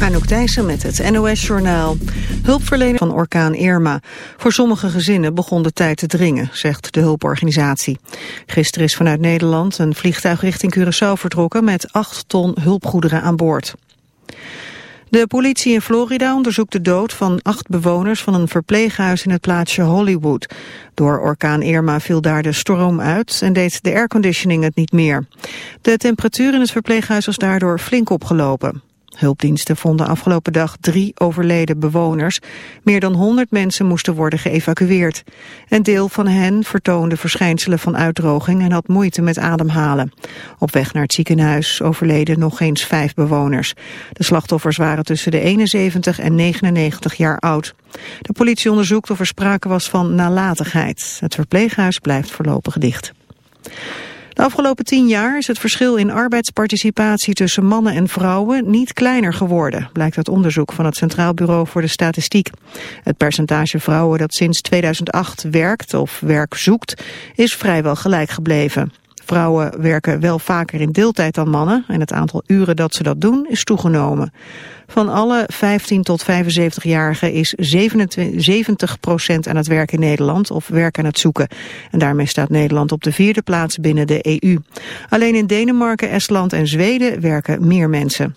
Anouk Thijssen met het NOS-journaal. Hulpverlening van orkaan Irma. Voor sommige gezinnen begon de tijd te dringen, zegt de hulporganisatie. Gisteren is vanuit Nederland een vliegtuig richting Curaçao vertrokken... met 8 ton hulpgoederen aan boord. De politie in Florida onderzoekt de dood van acht bewoners van een verpleeghuis in het plaatsje Hollywood. Door orkaan Irma viel daar de stroom uit en deed de airconditioning het niet meer. De temperatuur in het verpleeghuis was daardoor flink opgelopen. Hulpdiensten vonden afgelopen dag drie overleden bewoners. Meer dan 100 mensen moesten worden geëvacueerd. Een deel van hen vertoonde verschijnselen van uitdroging en had moeite met ademhalen. Op weg naar het ziekenhuis overleden nog eens vijf bewoners. De slachtoffers waren tussen de 71 en 99 jaar oud. De politie onderzoekt of er sprake was van nalatigheid. Het verpleeghuis blijft voorlopig dicht. De afgelopen tien jaar is het verschil in arbeidsparticipatie tussen mannen en vrouwen niet kleiner geworden, blijkt uit onderzoek van het Centraal Bureau voor de Statistiek. Het percentage vrouwen dat sinds 2008 werkt of werk zoekt is vrijwel gelijk gebleven. Vrouwen werken wel vaker in deeltijd dan mannen en het aantal uren dat ze dat doen is toegenomen. Van alle 15 tot 75-jarigen is 70% aan het werk in Nederland of werk aan het zoeken. En daarmee staat Nederland op de vierde plaats binnen de EU. Alleen in Denemarken, Estland en Zweden werken meer mensen.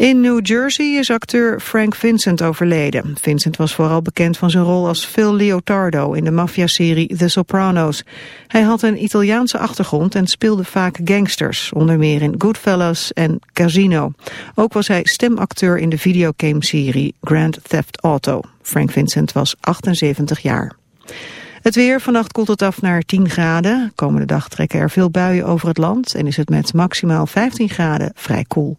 In New Jersey is acteur Frank Vincent overleden. Vincent was vooral bekend van zijn rol als Phil Leotardo in de maffiaserie The Sopranos. Hij had een Italiaanse achtergrond en speelde vaak gangsters, onder meer in Goodfellas en Casino. Ook was hij stemacteur in de videogame-serie Grand Theft Auto. Frank Vincent was 78 jaar. Het weer, vannacht koelt het af naar 10 graden. Komende dag trekken er veel buien over het land en is het met maximaal 15 graden vrij koel.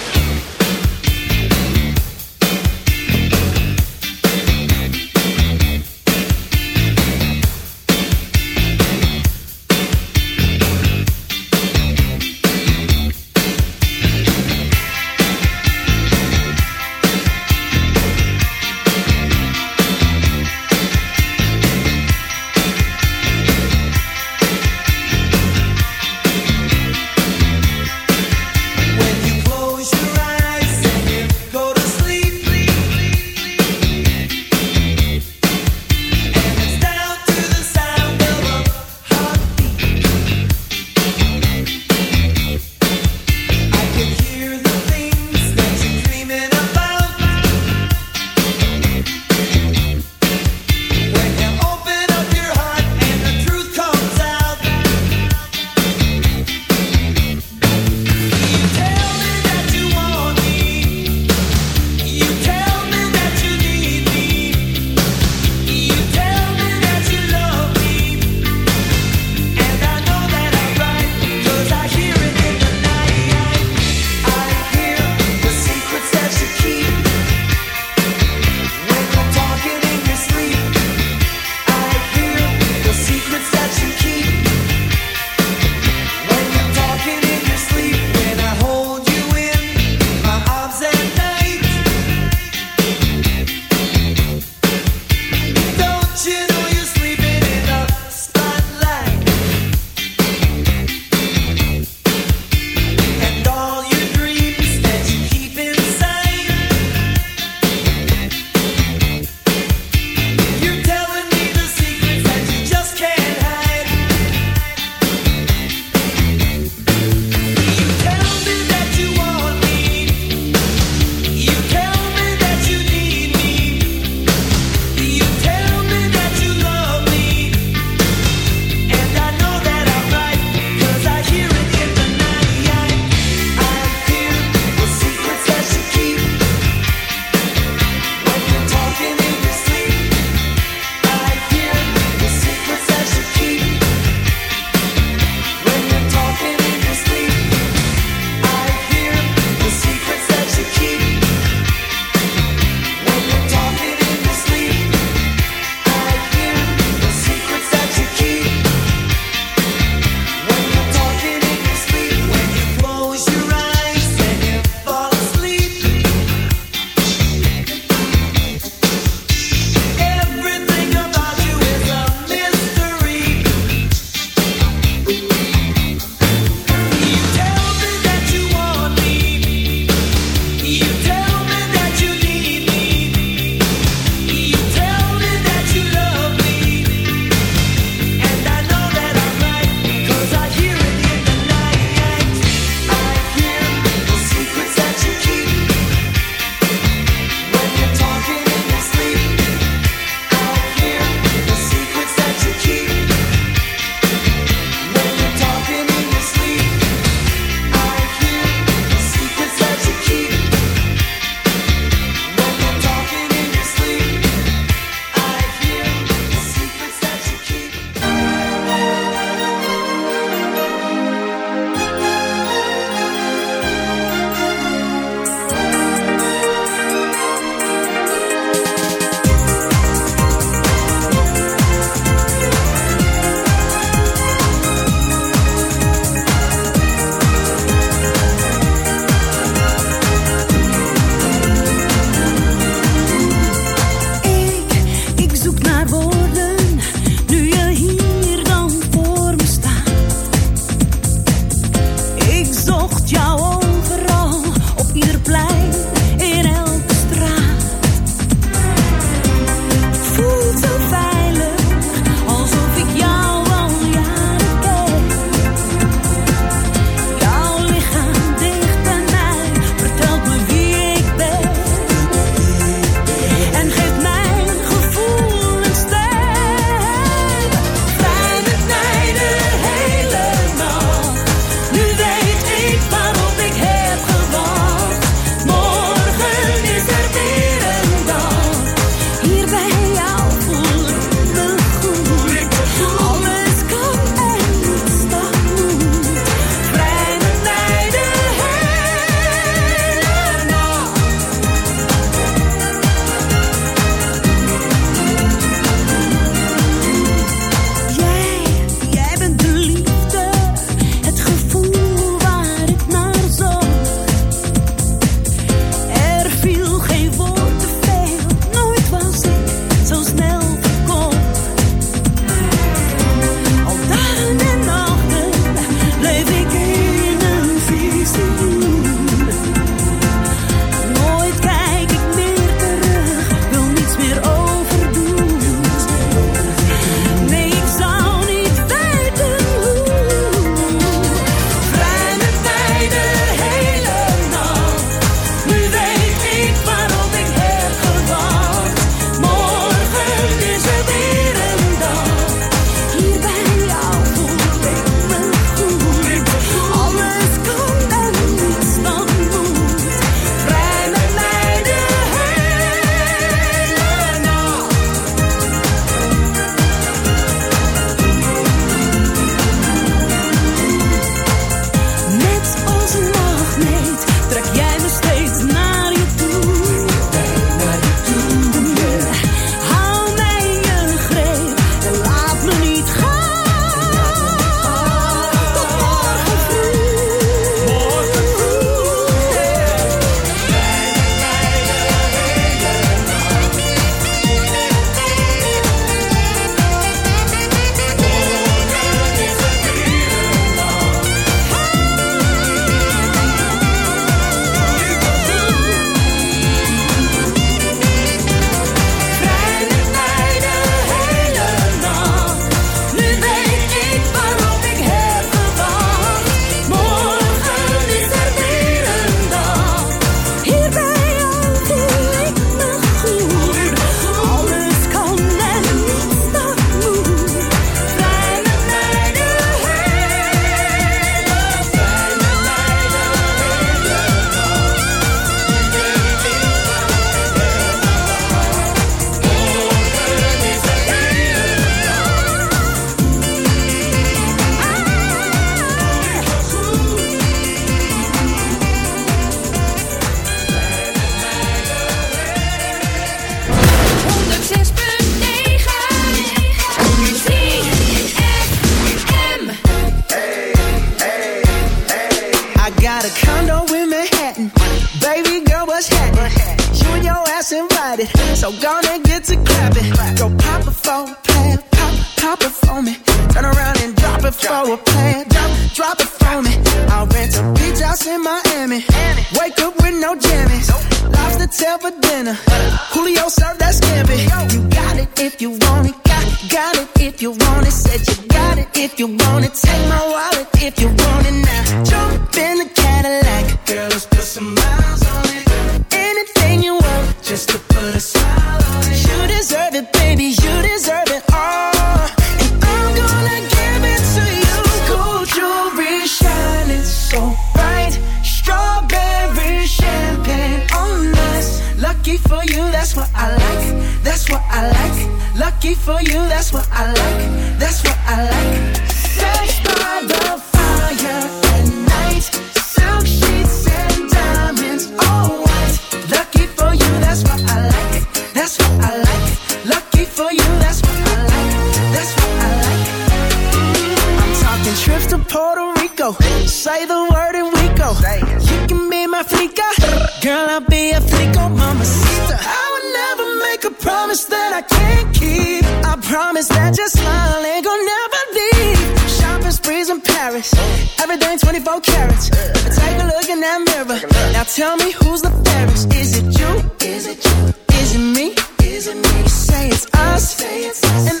be a flake on mamacita. I would never make a promise that I can't keep. I promise that your smile ain't going never leave. Shopping sprees in Paris, everything 24 carats. Take a look in that mirror. Now tell me who's the fairest? Is it you? Is it you? Is it me? Is it me? You say it's us, say it's us. and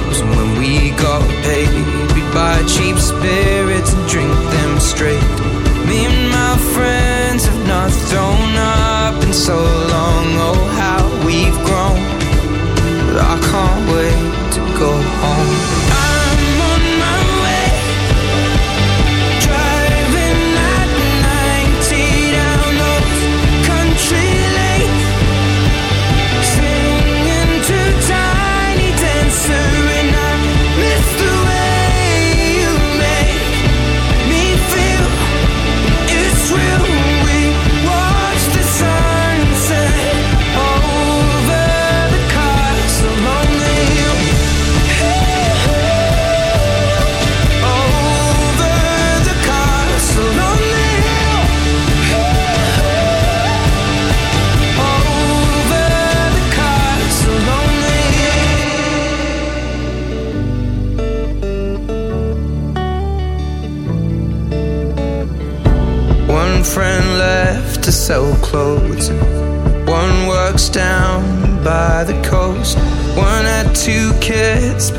cheap spirits and drink them straight.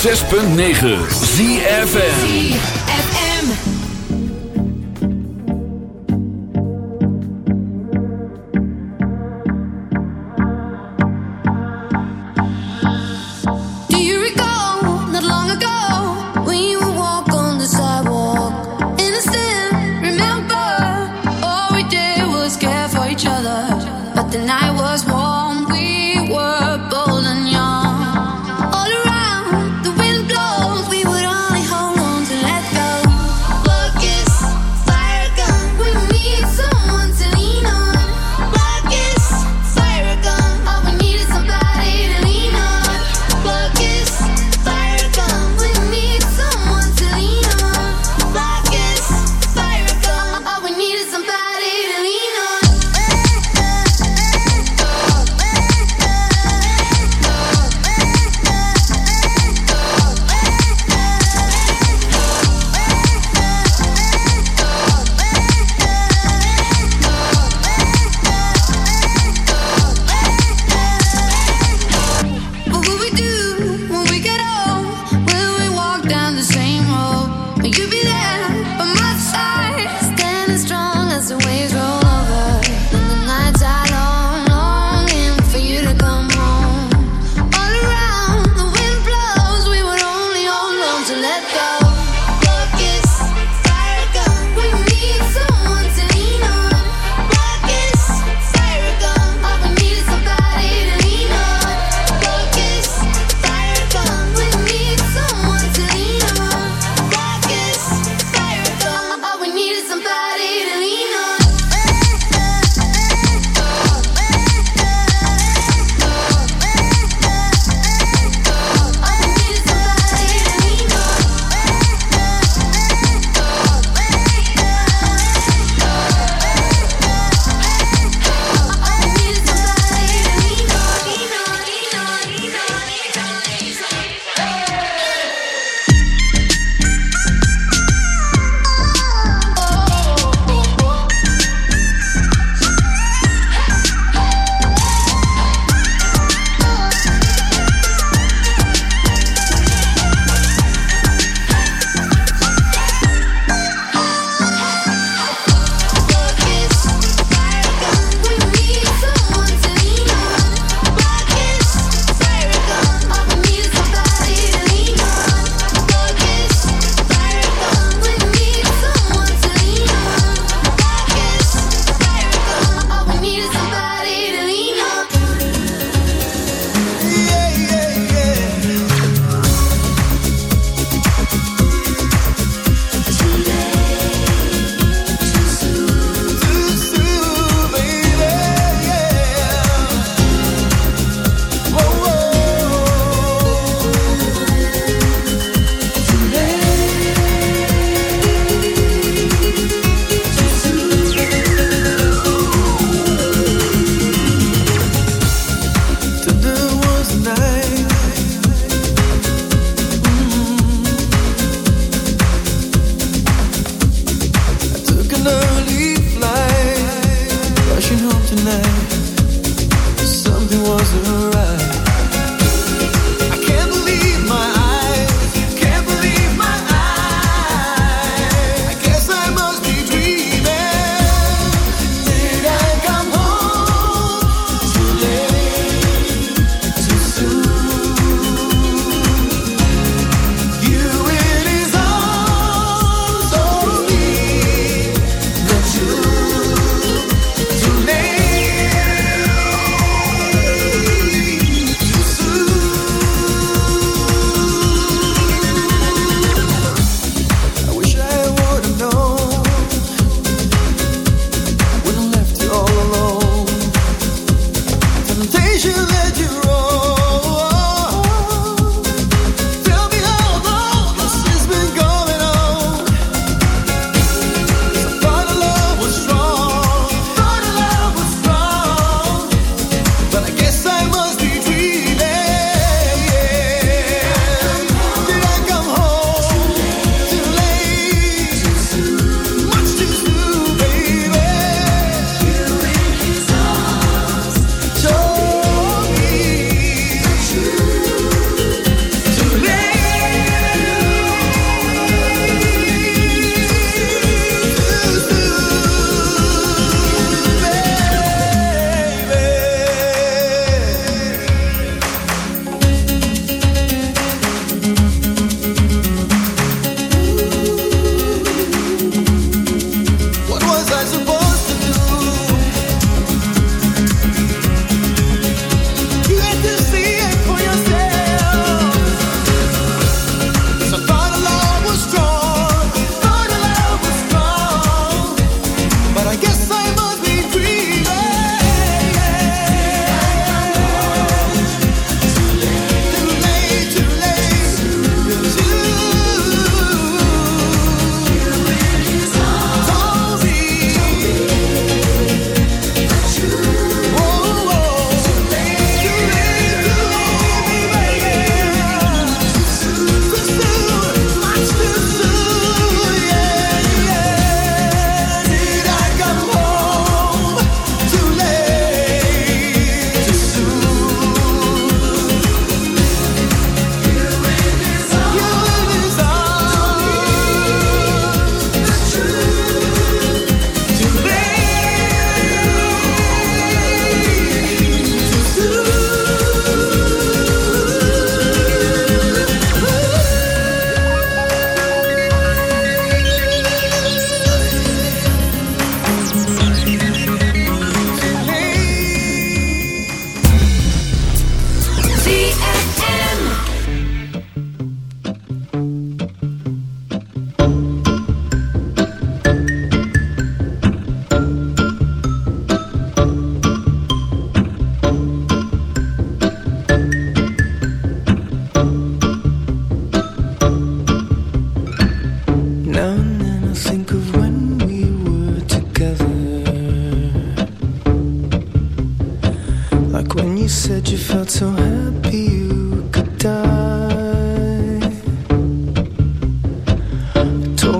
106.9 ZFN